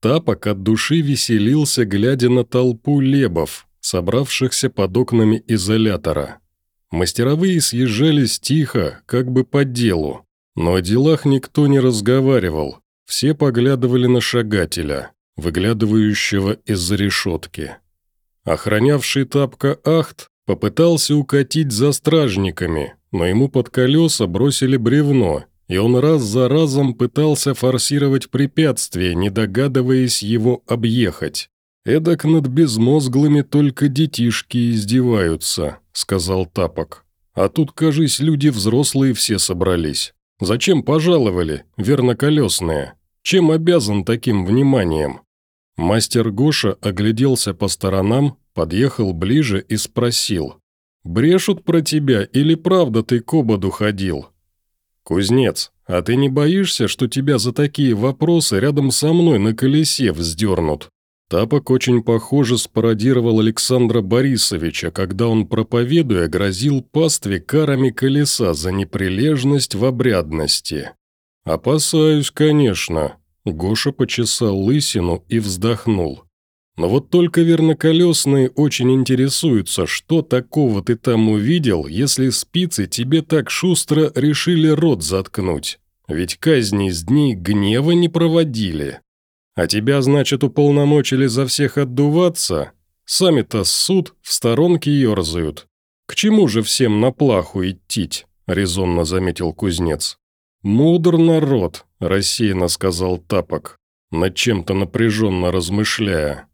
Тапок от души веселился, глядя на толпу лебов, собравшихся под окнами изолятора. Мастеровые съезжались тихо, как бы по делу, но о делах никто не разговаривал, все поглядывали на шагателя, выглядывающего из-за решетки. Охранявший тапка Ахт попытался укатить за стражниками, но ему под колеса бросили бревно, и он раз за разом пытался форсировать препятствие, не догадываясь его объехать. «Эдак над безмозглыми только детишки издеваются», — сказал Тапок. «А тут, кажись, люди взрослые все собрались. Зачем пожаловали, верноколесные? Чем обязан таким вниманием?» Мастер Гоша огляделся по сторонам, подъехал ближе и спросил. «Брешут про тебя или правда ты к ободу ходил?» «Кузнец, а ты не боишься, что тебя за такие вопросы рядом со мной на колесе вздернут?» Тапок очень похоже спародировал Александра Борисовича, когда он, проповедуя, грозил пастве карами колеса за неприлежность в обрядности. «Опасаюсь, конечно», – Гоша почесал лысину и вздохнул. «Но вот только верноколесные очень интересуются, что такого ты там увидел, если спицы тебе так шустро решили рот заткнуть. Ведь казни с дней гнева не проводили». А тебя, значит, уполномочили за всех отдуваться? Сами-то суд в сторонке ерзают. К чему же всем на плаху идти?» – резонно заметил кузнец. «Мудр народ», – рассеянно сказал Тапок, над чем-то напряженно размышляя.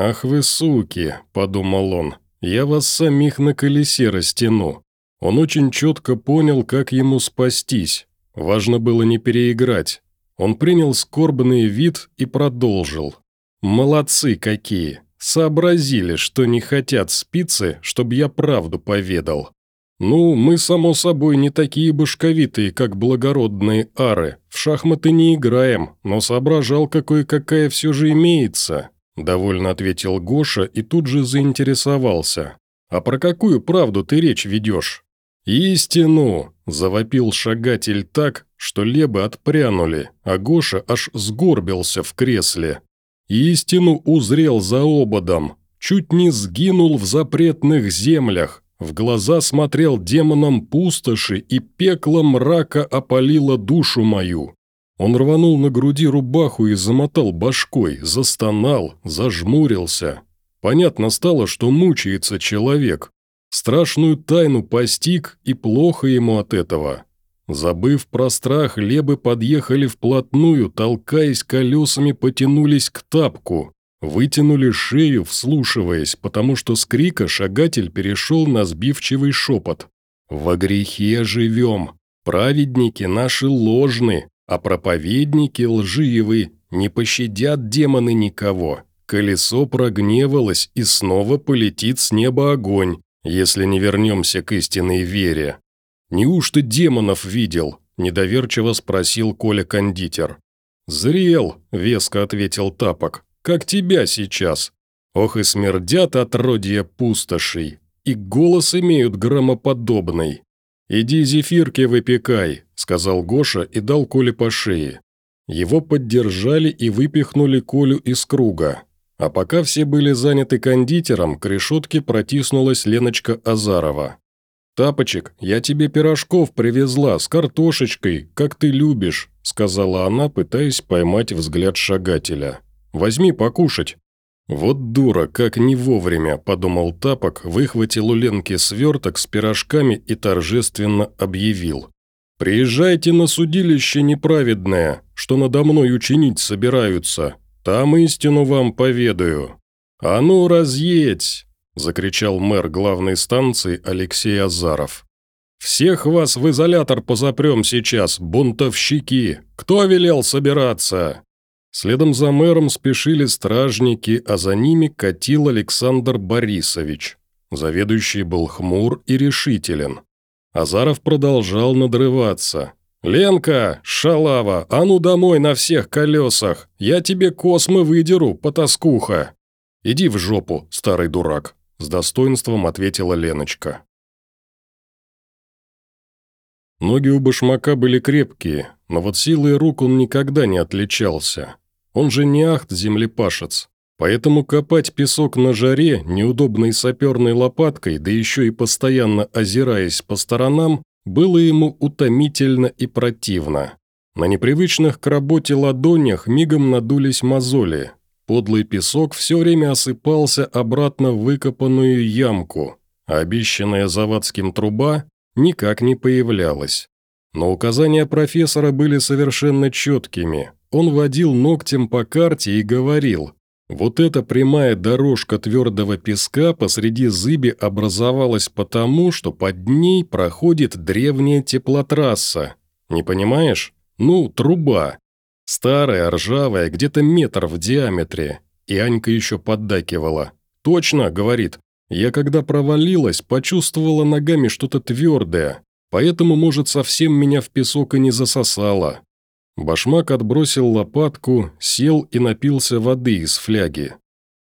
«Ах вы суки», – подумал он, – «я вас самих на колесе растяну». Он очень четко понял, как ему спастись. Важно было не переиграть. Он принял скорбный вид и продолжил. «Молодцы какие! Сообразили, что не хотят спицы, чтобы я правду поведал. Ну, мы, само собой, не такие башковитые, как благородные ары. В шахматы не играем, но соображал, какой какая все же имеется», – довольно ответил Гоша и тут же заинтересовался. «А про какую правду ты речь ведешь?» «Истину!» – завопил шагатель так, что лебы отпрянули, а Гоша аж сгорбился в кресле. Истину узрел за ободом, чуть не сгинул в запретных землях, в глаза смотрел демоном пустоши и пекло мрака опалило душу мою. Он рванул на груди рубаху и замотал башкой, застонал, зажмурился. Понятно стало, что мучается человек, Страшную тайну постиг, и плохо ему от этого. Забыв про страх, лебы подъехали вплотную, толкаясь колесами, потянулись к тапку. Вытянули шею, вслушиваясь, потому что с крика шагатель перешел на сбивчивый шепот. «Во грехе живем, праведники наши ложны, а проповедники лживы, не пощадят демоны никого. Колесо прогневалось, и снова полетит с неба огонь, если не вернемся к истинной вере. Неужто демонов видел?» – недоверчиво спросил Коля-кондитер. «Зрел», – веско ответил Тапок, – «как тебя сейчас. Ох и смердят отродья пустошей, и голос имеют громоподобный. Иди зефирки выпекай», – сказал Гоша и дал Коле по шее. Его поддержали и выпихнули Колю из круга. А пока все были заняты кондитером, к решетке протиснулась Леночка Азарова. «Тапочек, я тебе пирожков привезла с картошечкой, как ты любишь», сказала она, пытаясь поймать взгляд шагателя. «Возьми покушать». «Вот дура, как не вовремя», – подумал Тапок, выхватил у Ленки сверток с пирожками и торжественно объявил. «Приезжайте на судилище неправедное, что надо мной учинить собираются. Там истину вам поведаю. А ну, разъедь!» – закричал мэр главной станции Алексей Азаров. «Всех вас в изолятор позапрем сейчас, бунтовщики! Кто велел собираться?» Следом за мэром спешили стражники, а за ними катил Александр Борисович. Заведующий был хмур и решителен. Азаров продолжал надрываться. «Ленка, шалава, а ну домой на всех колесах! Я тебе космы выдеру, потаскуха!» «Иди в жопу, старый дурак», – с достоинством ответила Леночка. Ноги у башмака были крепкие, но вот силой рук он никогда не отличался. Он же не ахт-землепашец. Поэтому копать песок на жаре неудобной саперной лопаткой, да еще и постоянно озираясь по сторонам, было ему утомительно и противно. На непривычных к работе ладонях мигом надулись мозоли. Подлый песок все время осыпался обратно в выкопанную ямку, а обещанная завадским труба никак не появлялась. Но указания профессора были совершенно четкими. Он водил ногтем по карте и говорил, вот эта прямая дорожка твердого песка посреди зыби образовалась потому, что под ней проходит древняя теплотрасса. Не понимаешь? Ну, труба. Старая, ржавая, где-то метр в диаметре. И Анька еще поддакивала. «Точно», — говорит, я когда провалилась, почувствовала ногами что-то твердое, поэтому, может, совсем меня в песок и не засосало. Башмак отбросил лопатку, сел и напился воды из фляги.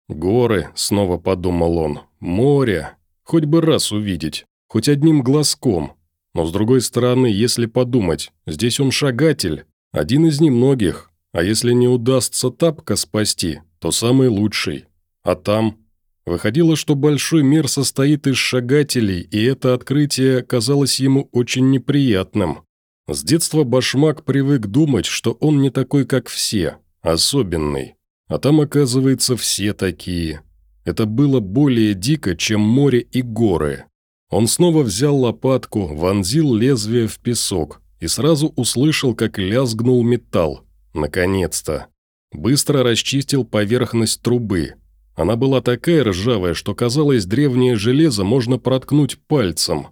«Горы», — снова подумал он, — «море. Хоть бы раз увидеть, хоть одним глазком. Но с другой стороны, если подумать, здесь он шагатель, один из немногих, а если не удастся тапка спасти, то самый лучший. А там Выходило, что большой мир состоит из шагателей, и это открытие казалось ему очень неприятным. С детства Башмак привык думать, что он не такой, как все, особенный. А там, оказывается, все такие. Это было более дико, чем море и горы. Он снова взял лопатку, вонзил лезвие в песок и сразу услышал, как лязгнул металл. Наконец-то. Быстро расчистил поверхность трубы, она была такая ржавая, что казалось, древнее железо можно проткнуть пальцем.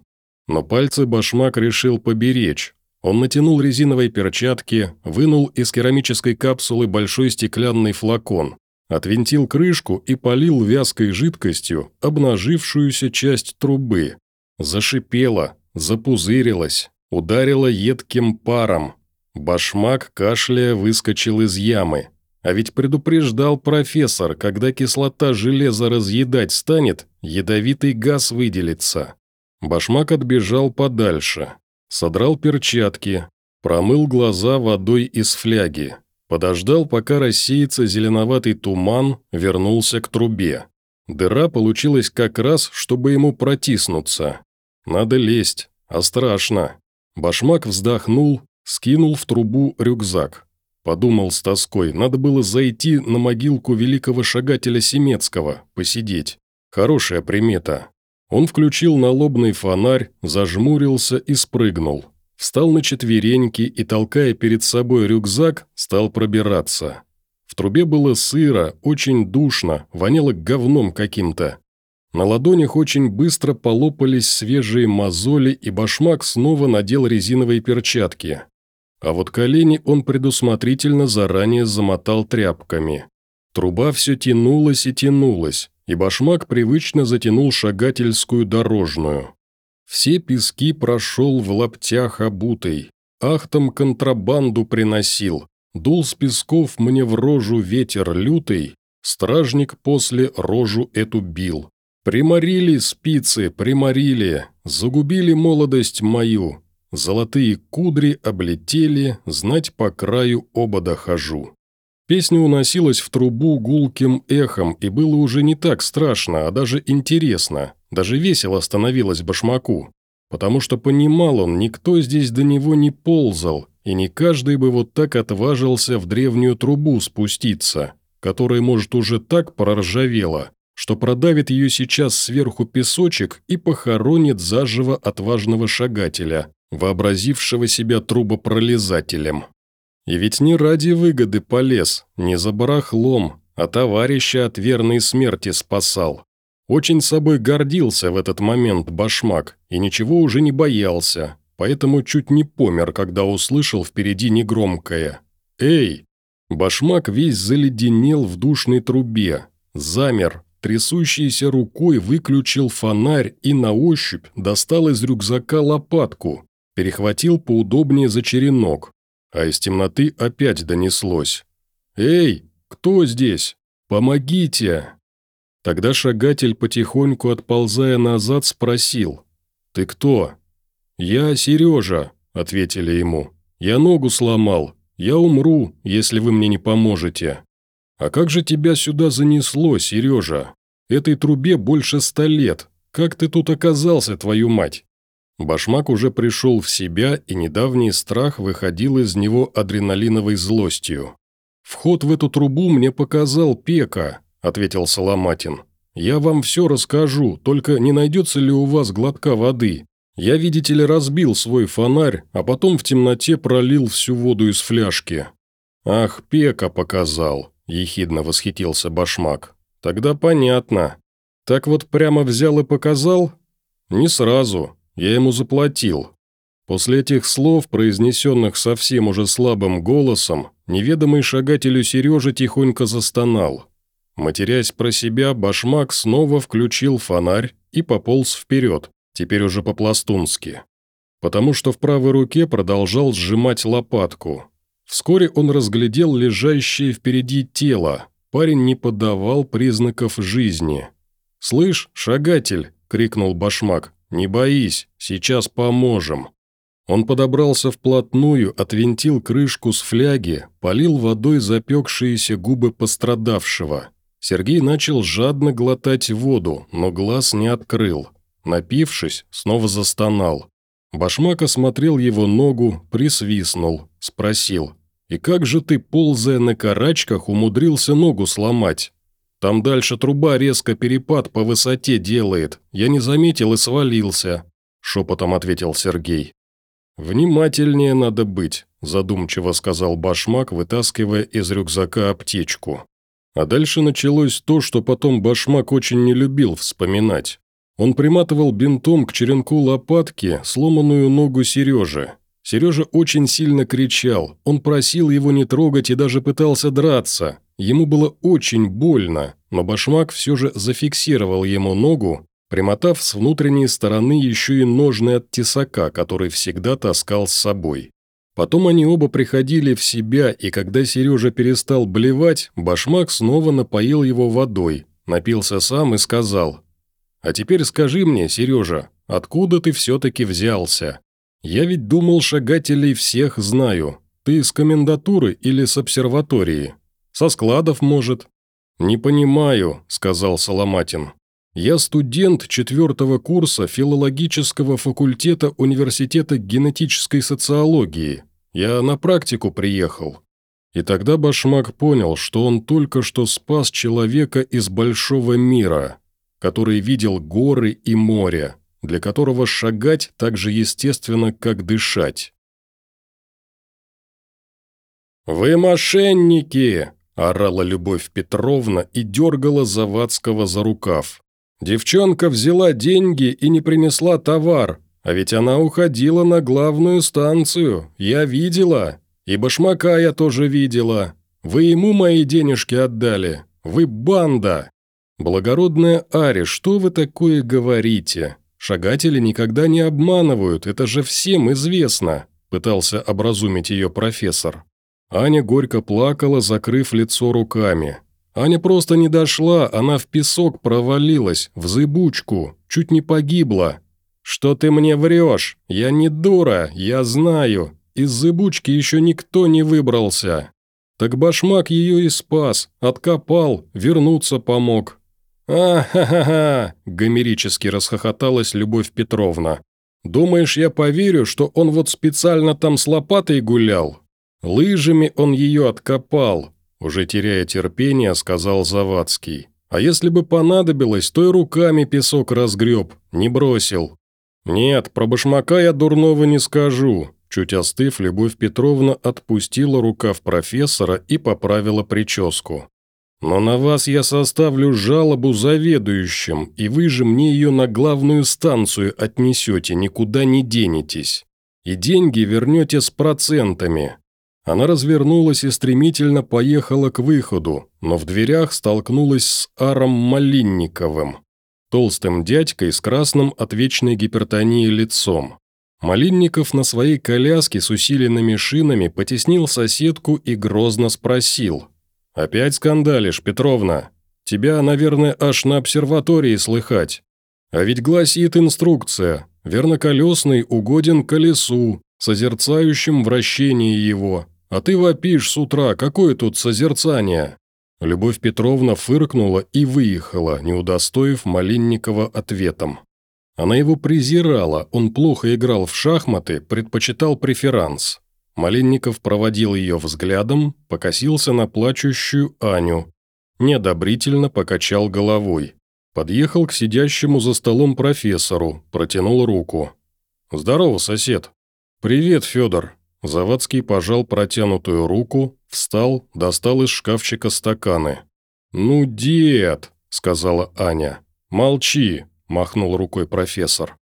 Но пальцы башмак решил поберечь. Он натянул резиновые перчатки, вынул из керамической капсулы большой стеклянный флакон, отвинтил крышку и полил вязкой жидкостью обнажившуюся часть трубы. Зашипела, запузырилась, ударила едким паром. Башмак, кашляя, выскочил из ямы. А ведь предупреждал профессор, когда кислота железа разъедать станет, ядовитый газ выделится. Башмак отбежал подальше, содрал перчатки, промыл глаза водой из фляги, подождал, пока рассеется зеленоватый туман, вернулся к трубе. Дыра получилась как раз, чтобы ему протиснуться. Надо лезть, а страшно. Башмак вздохнул, скинул в трубу рюкзак. Подумал с тоской, надо было зайти на могилку великого шагателя Семецкого, посидеть. Хорошая примета. Он включил налобный фонарь, зажмурился и спрыгнул. Встал на четвереньки и, толкая перед собой рюкзак, стал пробираться. В трубе было сыро, очень душно, воняло говном каким-то. На ладонях очень быстро полопались свежие мозоли, и башмак снова надел резиновые перчатки. А вот колени он предусмотрительно заранее замотал тряпками. Труба все тянулась и тянулась, и башмак привычно затянул шагательскую дорожную. Все пески прошел в лаптях обутой, ахтом контрабанду приносил, дул с песков мне в рожу ветер лютый, стражник после рожу эту бил. Приморили спицы, приморили, загубили молодость мою, Золотые кудри облетели, знать по краю обода хожу. Песня уносилась в трубу гулким эхом, и было уже не так страшно, а даже интересно, даже весело становилось башмаку. Потому что понимал он, никто здесь до него не ползал, и не каждый бы вот так отважился в древнюю трубу спуститься, которая, может, уже так проржавела, что продавит ее сейчас сверху песочек и похоронит заживо отважного шагателя, вообразившего себя трубопролезателем. И ведь не ради выгоды полез, не за барахлом, а товарища от верной смерти спасал. Очень собой гордился в этот момент башмак и ничего уже не боялся, поэтому чуть не помер, когда услышал впереди негромкое «Эй!». Башмак весь заледенел в душной трубе, замер, трясущейся рукой выключил фонарь и на ощупь достал из рюкзака лопатку, перехватил поудобнее за черенок, а из темноты опять донеслось. «Эй, кто здесь? Помогите!» Тогда шагатель, потихоньку отползая назад, спросил. «Ты кто?» «Я Сережа», — ответили ему. «Я ногу сломал. Я умру, если вы мне не поможете. «А как же тебя сюда занесло, Сережа? Этой трубе больше ста лет. Как ты тут оказался, твою мать?» Башмак уже пришел в себя, и недавний страх выходил из него адреналиновой злостью. «Вход в эту трубу мне показал Пека», – ответил Соломатин. «Я вам все расскажу, только не найдется ли у вас глотка воды? Я, видите ли, разбил свой фонарь, а потом в темноте пролил всю воду из фляжки». «Ах, Пека показал», – ехидно восхитился Башмак. «Тогда понятно. Так вот прямо взял и показал?» «Не сразу. Я ему заплатил». После этих слов, произнесенных совсем уже слабым голосом, неведомый шагателю Сережа тихонько застонал. Матерясь про себя, башмак снова включил фонарь и пополз вперед, теперь уже по-пластунски. Потому что в правой руке продолжал сжимать лопатку. Вскоре он разглядел лежащее впереди тело. Парень не подавал признаков жизни. «Слышь, шагатель!» – крикнул башмак. «Не боись, сейчас поможем». Он подобрался вплотную, отвинтил крышку с фляги, полил водой запекшиеся губы пострадавшего. Сергей начал жадно глотать воду, но глаз не открыл. Напившись, снова застонал. Башмак осмотрел его ногу, присвистнул, спросил. «И как же ты, ползая на карачках, умудрился ногу сломать?» Там дальше труба резко перепад по высоте делает. Я не заметил и свалился», – шепотом ответил Сергей. «Внимательнее надо быть», – задумчиво сказал Башмак, вытаскивая из рюкзака аптечку. А дальше началось то, что потом Башмак очень не любил вспоминать. Он приматывал бинтом к черенку лопатки сломанную ногу Сережи. Сережа очень сильно кричал, он просил его не трогать и даже пытался драться. Ему было очень больно, но башмак все же зафиксировал ему ногу, примотав с внутренней стороны еще и ножны от тесака, который всегда таскал с собой. Потом они оба приходили в себя, и когда Сережа перестал блевать, башмак снова напоил его водой, напился сам и сказал, «А теперь скажи мне, Сережа, откуда ты все-таки взялся? Я ведь думал, шагателей всех знаю. Ты с комендатуры или с обсерватории?» Со складов, может». «Не понимаю», – сказал Соломатин. «Я студент четвертого курса филологического факультета Университета генетической социологии. Я на практику приехал». И тогда Башмак понял, что он только что спас человека из большого мира, который видел горы и море, для которого шагать так же естественно, как дышать. «Вы мошенники!» Орала Любовь Петровна и дергала Завадского за рукав. «Девчонка взяла деньги и не принесла товар, а ведь она уходила на главную станцию, я видела, и башмака я тоже видела. Вы ему мои денежки отдали, вы банда!» «Благородная Ари, что вы такое говорите? Шагатели никогда не обманывают, это же всем известно», пытался образумить ее профессор. Аня горько плакала, закрыв лицо руками. Аня просто не дошла, она в песок провалилась, в зыбучку, чуть не погибла. «Что ты мне врешь? Я не дура, я знаю. Из зыбучки еще никто не выбрался». Так башмак ее и спас, откопал, вернуться помог. «А-ха-ха-ха!» – гомерически расхохоталась Любовь Петровна. «Думаешь, я поверю, что он вот специально там с лопатой гулял? Лыжами он ее откопал, уже теряя терпение, сказал Завадский. А если бы понадобилось, то и руками песок разгреб, не бросил. Нет, про башмака я дурного не скажу. Чуть остыв, Любовь Петровна отпустила рукав профессора и поправила прическу. «Но на вас я составлю жалобу заведующим, и вы же мне ее на главную станцию отнесете, никуда не денетесь. И деньги вернете с процентами. Она развернулась и стремительно поехала к выходу, но в дверях столкнулась с Аром Малинниковым, толстым дядькой с красным от вечной гипертонии лицом. Малинников на своей коляске с усиленными шинами потеснил соседку и грозно спросил. «Опять скандалишь, Петровна? Тебя, наверное, аж на обсерватории слыхать. А ведь гласит инструкция, верноколесный угоден колесу, созерцающим вращение его, а ты вопишь с утра, какое тут созерцание? Любовь Петровна фыркнула и выехала, не удостоив Малинникова ответом. Она его презирала, он плохо играл в шахматы, предпочитал преферанс. Малинников проводил ее взглядом, покосился на плачущую Аню. Неодобрительно покачал головой. Подъехал к сидящему за столом профессору, протянул руку. «Здорово, сосед». «Привет, Федор». Завадский пожал протянутую руку, встал, достал из шкафчика стаканы. «Ну, дед», — сказала Аня. «Молчи», — махнул рукой профессор.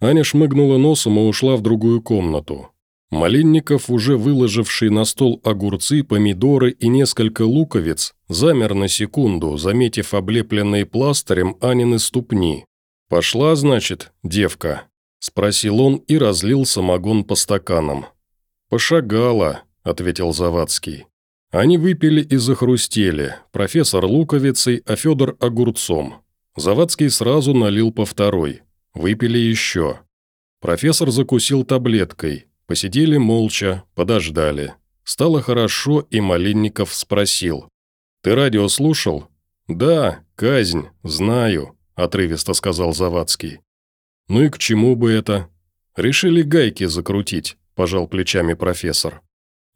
Аня шмыгнула носом и ушла в другую комнату. Малинников, уже выложивший на стол огурцы, помидоры и несколько луковиц, замер на секунду, заметив облепленные пластырем Анины ступни. «Пошла, значит, девка?» – спросил он и разлил самогон по стаканам. «Пошагала», – ответил Завадский. Они выпили и захрустели, профессор луковицей, а Федор огурцом. Завадский сразу налил по второй. Выпили еще. Профессор закусил таблеткой – Посидели молча, подождали. Стало хорошо, и Малинников спросил. «Ты радио слушал?» «Да, казнь, знаю», – отрывисто сказал Завадский. «Ну и к чему бы это?» «Решили гайки закрутить», – пожал плечами профессор.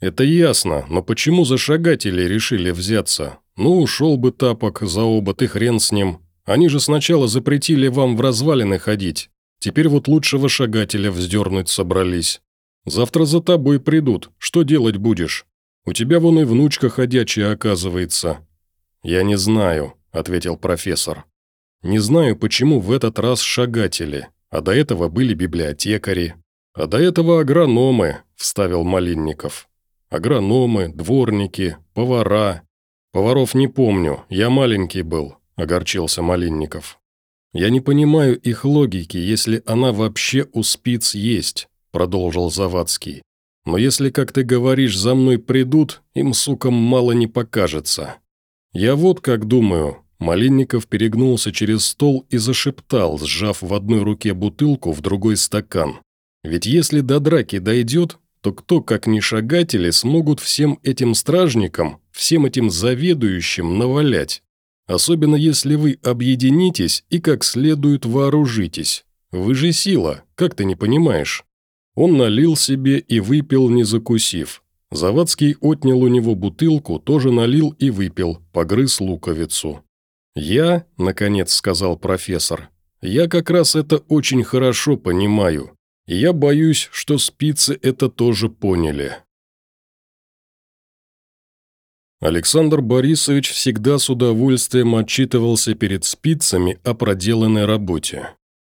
«Это ясно, но почему за шагатели решили взяться? Ну, ушел бы тапок за оба, ты хрен с ним. Они же сначала запретили вам в развалины ходить. Теперь вот лучшего шагателя вздернуть собрались. Завтра за тобой придут. Что делать будешь? У тебя вон и внучка ходячая оказывается». «Я не знаю», – ответил профессор. «Не знаю, почему в этот раз шагатели, а до этого были библиотекари. А до этого агрономы», – вставил Малинников. «Агрономы, дворники, повара. Поваров не помню, я маленький был», – огорчился Малинников. «Я не понимаю их логики, если она вообще у спиц есть. – продолжил Завадский. «Но если, как ты говоришь, за мной придут, им, сукам, мало не покажется. Я вот как думаю». Малинников перегнулся через стол и зашептал, сжав в одной руке бутылку, в другой стакан. «Ведь если до драки дойдет, то кто, как ни шагатели, смогут всем этим стражникам, всем этим заведующим навалять? Особенно если вы объединитесь и как следует вооружитесь. Вы же сила, как ты не понимаешь?» Он налил себе и выпил, не закусив. Завадский отнял у него бутылку, тоже налил и выпил, погрыз луковицу. «Я», – наконец сказал профессор, – «я как раз это очень хорошо понимаю. Я боюсь, что спицы это тоже поняли». Александр Борисович всегда с удовольствием отчитывался перед спицами о проделанной работе.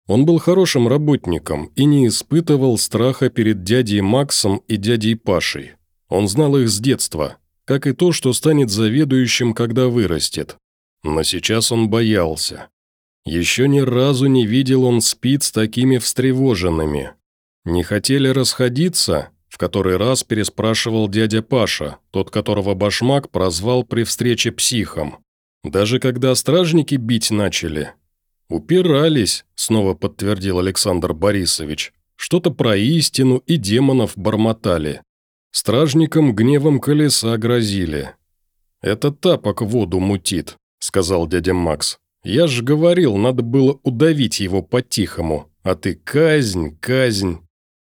Он был хорошим работником и не испытывал страха перед дядей Максом и дядей Пашей. Он знал их с детства, как и то, что станет заведующим, когда вырастет. Но сейчас он боялся. Еще ни разу не видел он спиц такими встревоженными. Не хотели расходиться, в который раз переспрашивал дядя Паша, тот, которого Башмак прозвал при встрече психом. Даже когда стражники бить начали, «Упирались», – снова подтвердил Александр Борисович. «Что-то про истину и демонов бормотали. Стражникам гневом колеса грозили». «Это тапок воду мутит», – сказал дядя Макс. «Я ж говорил, надо было удавить его по-тихому, а ты казнь, казнь».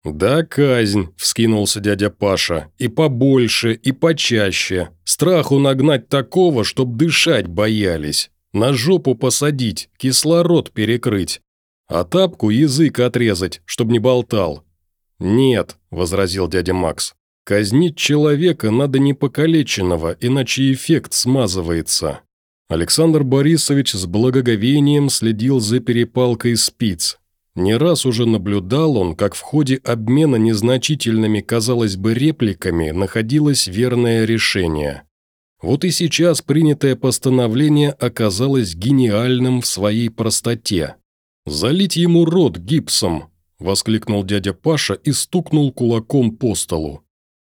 «Да, казнь», – вскинулся дядя Паша, – «и побольше, и почаще. Страху нагнать такого, чтоб дышать боялись. На жопу посадить, кислород перекрыть. А тапку язык отрезать, чтобы не болтал». «Нет», – возразил дядя Макс. «Казнить человека надо не покалеченного, иначе эффект смазывается». Александр Борисович с благоговением следил за перепалкой спиц. Не раз уже наблюдал он, как в ходе обмена незначительными, казалось бы, репликами находилось верное решение. Вот и сейчас принятое постановление оказалось гениальным в своей простоте. «Залить ему рот гипсом!» – воскликнул дядя Паша и стукнул кулаком по столу.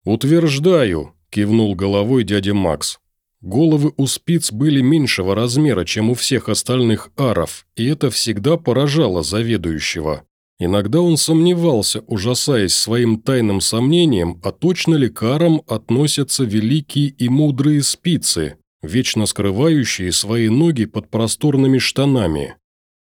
«Утверждаю!» – кивнул головой дядя Макс. Головы у спиц были меньшего размера, чем у всех остальных аров, и это всегда поражало заведующего. Иногда он сомневался, ужасаясь своим тайным сомнением, а точно ли к арам относятся великие и мудрые спицы, вечно скрывающие свои ноги под просторными штанами.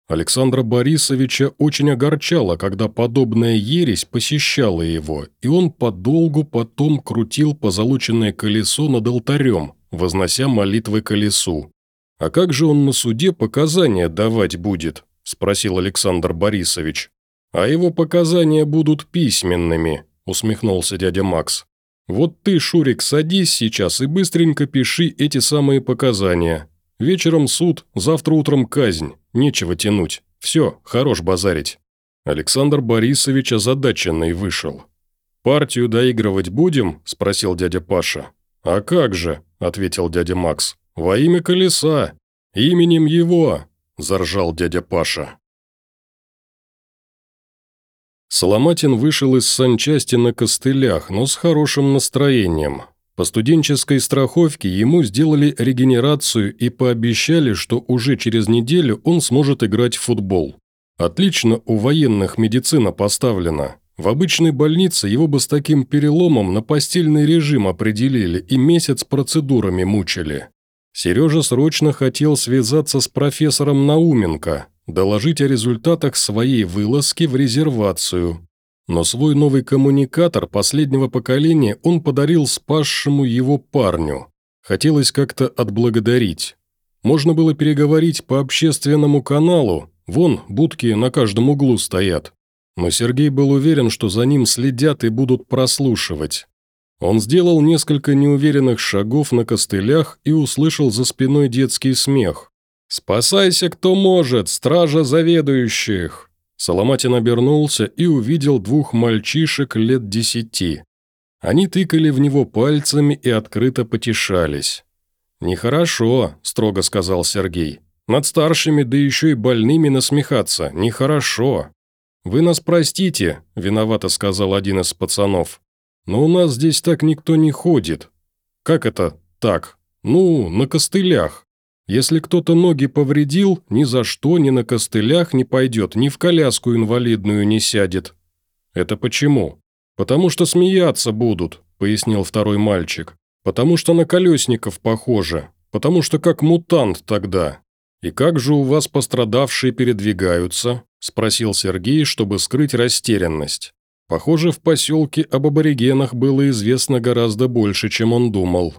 Александра Борисовича очень огорчало, когда подобная ересь посещала его, и он подолгу потом крутил позолоченное колесо над алтарем, вознося молитвы колесу. «А как же он на суде показания давать будет?» – спросил Александр Борисович. «А его показания будут письменными», – усмехнулся дядя Макс. «Вот ты, Шурик, садись сейчас и быстренько пиши эти самые показания. Вечером суд, завтра утром казнь. Нечего тянуть. Все, хорош базарить». Александр Борисович озадаченный вышел. «Партию доигрывать будем?» – спросил дядя Паша. «А как же?» – ответил дядя Макс. «Во имя колеса! Именем его!» – заржал дядя Паша. Соломатин вышел из санчасти на костылях, но с хорошим настроением. По студенческой страховке ему сделали регенерацию и пообещали, что уже через неделю он сможет играть в футбол. Отлично у военных медицина поставлена. В обычной больнице его бы с таким переломом на постельный режим определили и месяц процедурами мучили. Сережа срочно хотел связаться с профессором Науменко, доложить о результатах своей вылазки в резервацию, но свой новый коммуникатор последнего поколения он подарил спасшему его парню. Хотелось как-то отблагодарить. Можно было переговорить по общественному каналу, вон, будки на каждом углу стоят. Но Сергей был уверен, что за ним следят и будут прослушивать. Он сделал несколько неуверенных шагов на костылях и услышал за спиной детский смех. «Спасайся, кто может, стража заведующих!» Соломатин обернулся и увидел двух мальчишек лет десяти. Они тыкали в него пальцами и открыто потешались. «Нехорошо», – строго сказал Сергей. «Над старшими, да еще и больными насмехаться. Нехорошо». «Вы нас простите», – виновато сказал один из пацанов. «Но у нас здесь так никто не ходит». «Как это так?» «Ну, на костылях». Если кто-то ноги повредил, ни за что ни на костылях не пойдет, ни в коляску инвалидную не сядет». «Это почему?» «Потому что смеяться будут», – пояснил второй мальчик. «Потому что на колесников похоже. Потому что как мутант тогда». «И как же у вас пострадавшие передвигаются?» – спросил Сергей, чтобы скрыть растерянность. Похоже, в поселке об аборигенах было известно гораздо больше, чем он думал.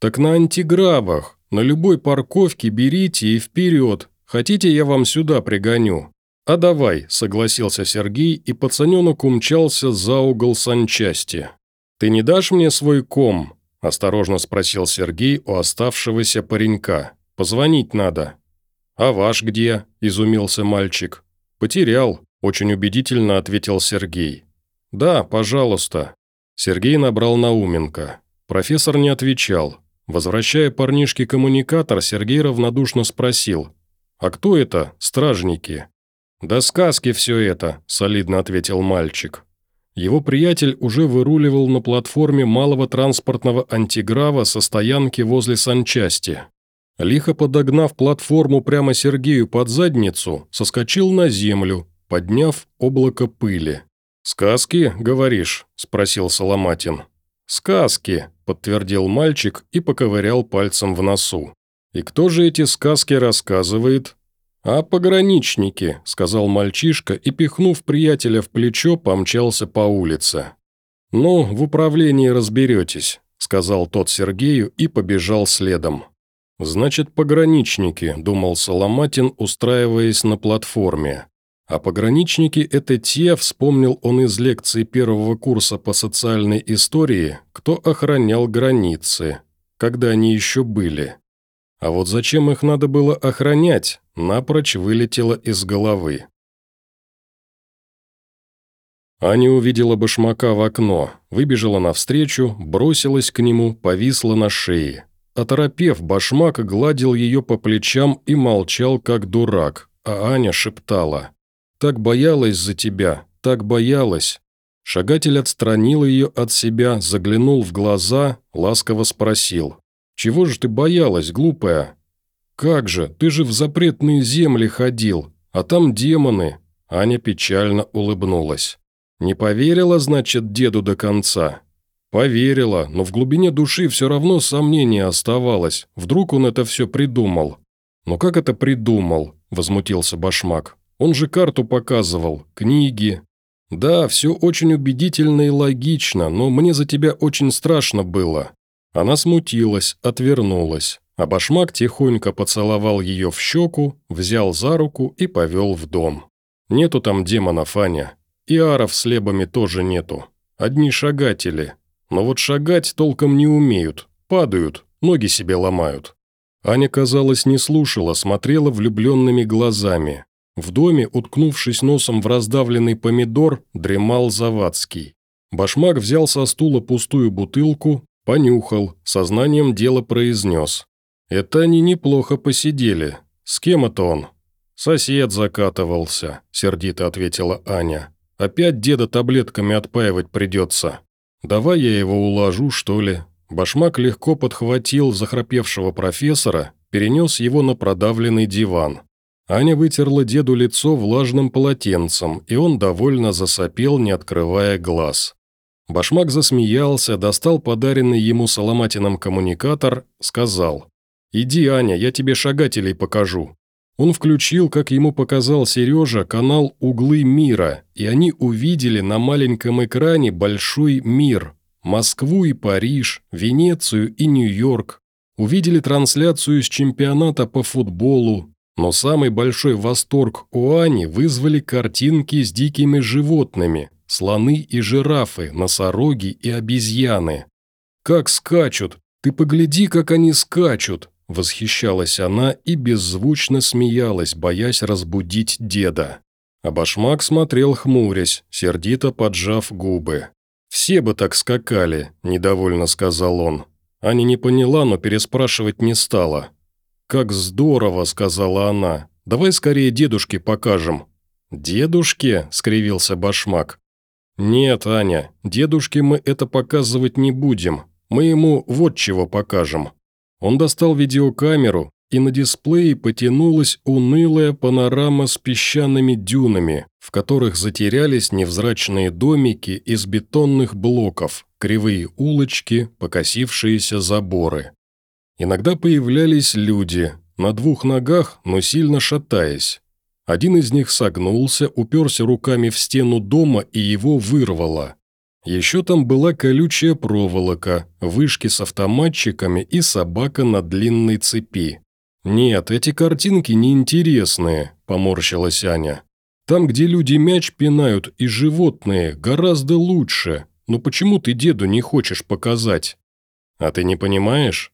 «Так на антигравах. На любой парковке берите и вперед. Хотите, я вам сюда пригоню?» «А давай», – согласился Сергей, и пацаненок умчался за угол санчасти. «Ты не дашь мне свой ком?» – осторожно спросил Сергей у оставшегося паренька. «Позвонить надо». «А ваш где?» – изумился мальчик. «Потерял», – очень убедительно ответил Сергей. «Да, пожалуйста». Сергей набрал Науменко. Профессор не отвечал. Возвращая парнишке коммуникатор, Сергей равнодушно спросил. «А кто это, стражники?» «Да сказки все это», – солидно ответил мальчик. Его приятель уже выруливал на платформе малого транспортного антиграва со стоянки возле санчасти. Лихо подогнав платформу прямо Сергею под задницу, соскочил на землю, подняв облако пыли. «Сказки, говоришь?» – спросил Соломатин. «Сказки», – подтвердил мальчик и поковырял пальцем в носу. «И кто же эти сказки рассказывает?» «А пограничники», – сказал мальчишка и, пихнув приятеля в плечо, помчался по улице. «Ну, в управлении разберетесь», – сказал тот Сергею и побежал следом. «Значит, пограничники», – думал Соломатин, устраиваясь на платформе. А пограничники – это те, вспомнил он из лекции первого курса по социальной истории, кто охранял границы, когда они еще были. А вот зачем их надо было охранять, напрочь вылетело из головы. Аня увидела башмака в окно, выбежала навстречу, бросилась к нему, повисла на шее. Оторопев, башмак гладил ее по плечам и молчал, как дурак, а Аня шептала – так боялась за тебя, так боялась». Шагатель отстранил ее от себя, заглянул в глаза, ласково спросил. «Чего же ты боялась, глупая?» «Как же, ты же в запретные земли ходил, а там демоны». Аня печально улыбнулась. «Не поверила, значит, деду до конца?» Поверила, но в глубине души все равно сомнение оставалось. Вдруг он это все придумал. «Но как это придумал?» – возмутился Башмак. «Он же карту показывал, книги». «Да, все очень убедительно и логично, но мне за тебя очень страшно было». Она смутилась, отвернулась, а Башмак тихонько поцеловал ее в щеку, взял за руку и повел в дом. «Нету там демона, Фаня. И аров с лебами тоже нету. Одни шагатели. Но вот шагать толком не умеют, падают, ноги себе ломают. Аня, казалось, не слушала, смотрела влюбленными глазами. В доме, уткнувшись носом в раздавленный помидор, дремал Завадский. Башмак взял со стула пустую бутылку, понюхал, сознанием дела произнес. «Это они неплохо посидели. С кем это он?» «Сосед закатывался», – сердито ответила Аня. «Опять деда таблетками отпаивать придется». «Давай я его уложу, что ли?» Башмак легко подхватил захрапевшего профессора, перенес его на продавленный диван. Аня вытерла деду лицо влажным полотенцем, и он довольно засопел, не открывая глаз. Башмак засмеялся, достал подаренный ему Соломатином коммуникатор, сказал «Иди, Аня, я тебе шагателей покажу». Он включил, как ему показал Сережа, канал «Углы мира», и они увидели на маленьком экране большой мир. Москву и Париж, Венецию и Нью-Йорк. Увидели трансляцию с чемпионата по футболу. Но самый большой восторг у Ани вызвали картинки с дикими животными, слоны и жирафы, носороги и обезьяны. «Как скачут! Ты погляди, как они скачут!» Восхищалась она и беззвучно смеялась, боясь разбудить деда. А башмак смотрел хмурясь, сердито поджав губы. «Все бы так скакали», – недовольно сказал он. Аня не поняла, но переспрашивать не стала. «Как здорово», – сказала она. «Давай скорее дедушке покажем». «Дедушке?» – скривился башмак. «Нет, Аня, дедушке мы это показывать не будем. Мы ему вот чего покажем. Он достал видеокамеру, и на дисплее потянулась унылая панорама с песчаными дюнами, в которых затерялись невзрачные домики из бетонных блоков, кривые улочки, покосившиеся заборы. Иногда появлялись люди, на двух ногах, но сильно шатаясь. Один из них согнулся, уперся руками в стену дома и его вырвало. Еще там была колючая проволока, вышки с автоматчиками и собака на длинной цепи. «Нет, эти картинки неинтересные», – поморщилась Аня. «Там, где люди мяч пинают и животные, гораздо лучше. Но почему ты деду не хочешь показать?» «А ты не понимаешь?»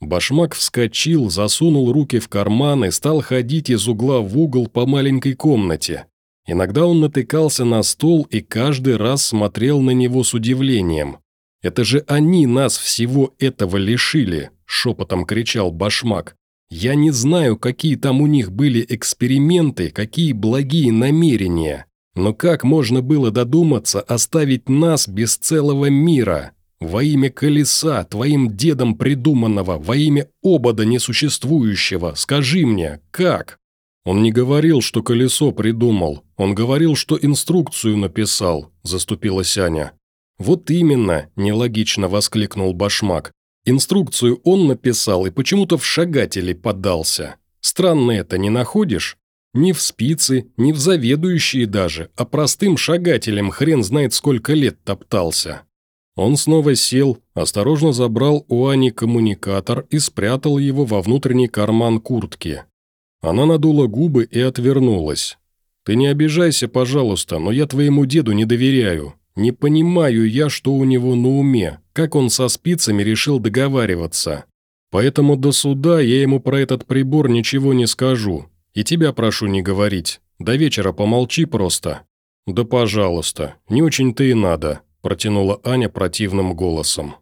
Башмак вскочил, засунул руки в карманы, стал ходить из угла в угол по маленькой комнате. Иногда он натыкался на стол и каждый раз смотрел на него с удивлением. «Это же они нас всего этого лишили!» – шепотом кричал Башмак. «Я не знаю, какие там у них были эксперименты, какие благие намерения. Но как можно было додуматься оставить нас без целого мира? Во имя колеса, твоим дедом придуманного, во имя обода несуществующего, скажи мне, как?» «Он не говорил, что колесо придумал. Он говорил, что инструкцию написал», – заступилась Аня. «Вот именно», – нелогично воскликнул Башмак. «Инструкцию он написал и почему-то в шагатели поддался. Странно это, не находишь? Ни в спицы, ни в заведующие даже, а простым шагателем хрен знает сколько лет топтался». Он снова сел, осторожно забрал у Ани коммуникатор и спрятал его во внутренний карман куртки. Она надула губы и отвернулась. «Ты не обижайся, пожалуйста, но я твоему деду не доверяю. Не понимаю я, что у него на уме, как он со спицами решил договариваться. Поэтому до суда я ему про этот прибор ничего не скажу. И тебя прошу не говорить. До вечера помолчи просто». «Да пожалуйста, не очень-то и надо», – протянула Аня противным голосом.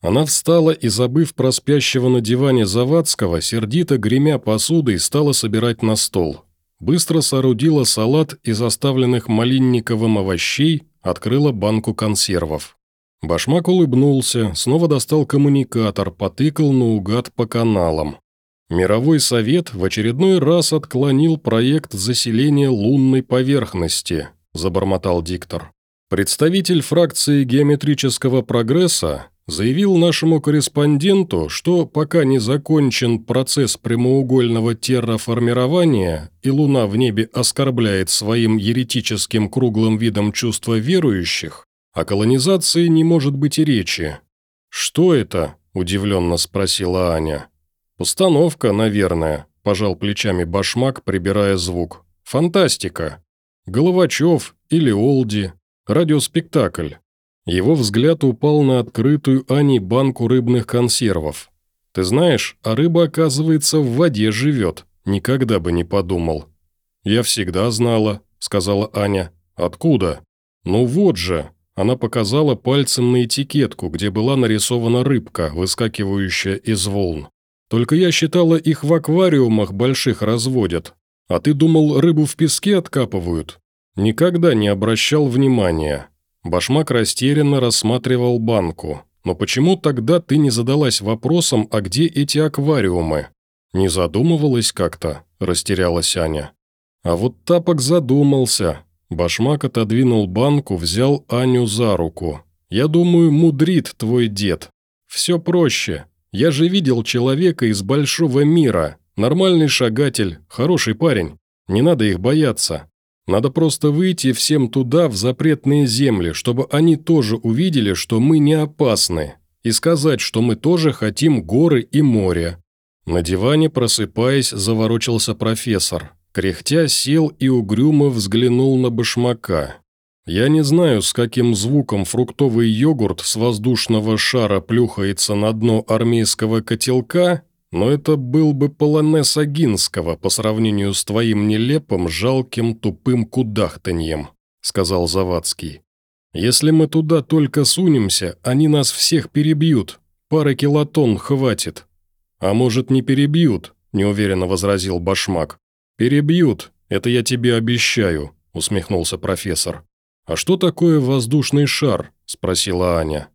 Она встала и, забыв про спящего на диване Завадского, сердито гремя посудой, стала собирать на стол. Быстро соорудила салат из оставленных малинниковым овощей, открыла банку консервов. Башмак улыбнулся, снова достал коммуникатор, потыкал наугад по каналам. Мировой совет в очередной раз отклонил проект заселения лунной поверхности, забормотал диктор. Представитель фракции геометрического прогресса заявил нашему корреспонденту, что пока не закончен процесс прямоугольного терраформирования и Луна в небе оскорбляет своим еретическим круглым видом чувства верующих, о колонизации не может быть и речи. «Что это?» – удивленно спросила Аня. «Постановка, наверное», – пожал плечами башмак, прибирая звук. «Фантастика. Головачев или Олди. Радиоспектакль. Его взгляд упал на открытую Ани банку рыбных консервов. «Ты знаешь, а рыба, оказывается, в воде живет. Никогда бы не подумал». «Я всегда знала», — сказала Аня. «Откуда?» «Ну вот же». Она показала пальцем на этикетку, где была нарисована рыбка, выскакивающая из волн. «Только я считала, их в аквариумах больших разводят. А ты думал, рыбу в песке откапывают?» Никогда не обращал внимания. Башмак растерянно рассматривал банку. «Но почему тогда ты не задалась вопросом, а где эти аквариумы?» «Не задумывалась как-то?» – растерялась Аня. А вот Тапок задумался. Башмак отодвинул банку, взял Аню за руку. «Я думаю, мудрит твой дед. Все проще. Я же видел человека из большого мира. Нормальный шагатель, хороший парень. Не надо их бояться. Надо просто выйти всем туда, в запретные земли, чтобы они тоже увидели, что мы не опасны, и сказать, что мы тоже хотим горы и море». На диване, просыпаясь, заворочился профессор. Кряхтя сел и угрюмо взглянул на башмака. «Я не знаю, с каким звуком фруктовый йогурт с воздушного шара плюхается на дно армейского котелка, но это был бы полонез Агинского по сравнению с твоим нелепым, жалким, тупым кудахтаньем», — сказал Завадский. «Если мы туда только сунемся, они нас всех перебьют. Пары килотонн хватит». «А может, не перебьют?» – неуверенно возразил Башмак. «Перебьют, это я тебе обещаю», – усмехнулся профессор. «А что такое воздушный шар?» – спросила Аня.